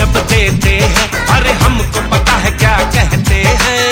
जब देते हैं अरे हमको पता है क्या कहते हैं।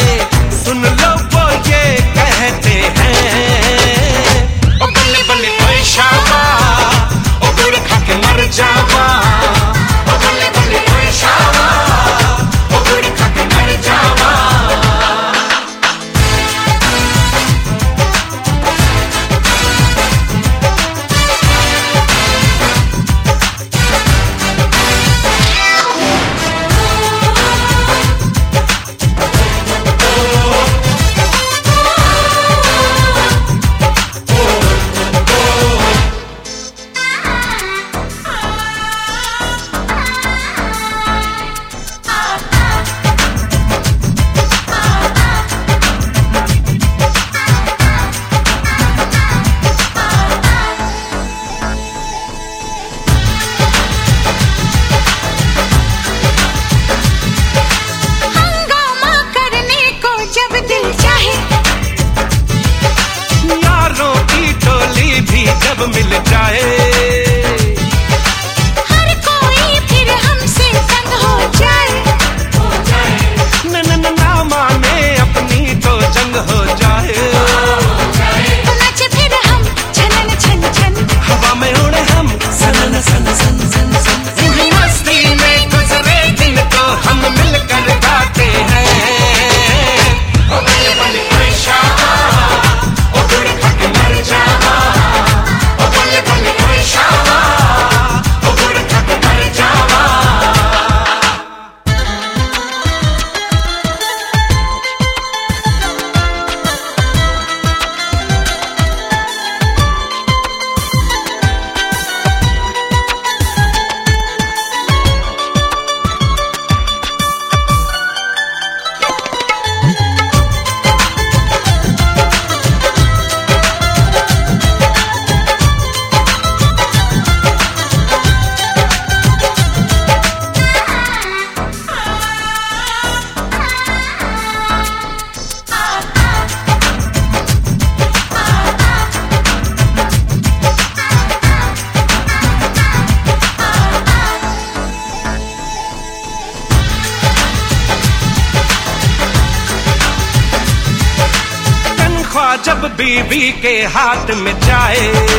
जब बीवी के हाथ में जाए।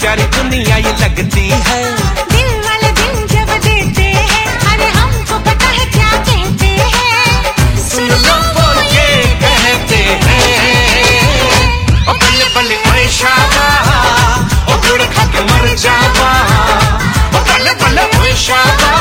प्यारी प्यारी दुनिया ये लगती है। दिल वाले दिल जब देते हैं अरे हमको पता है क्या कहते हैं। सुन लो वो ये कहते हैं। ओ बल्ले बल्ले ओए शाबा ओ गुड़ खा के मर जावा ओ बल्ले बल्ले ओए शाबा।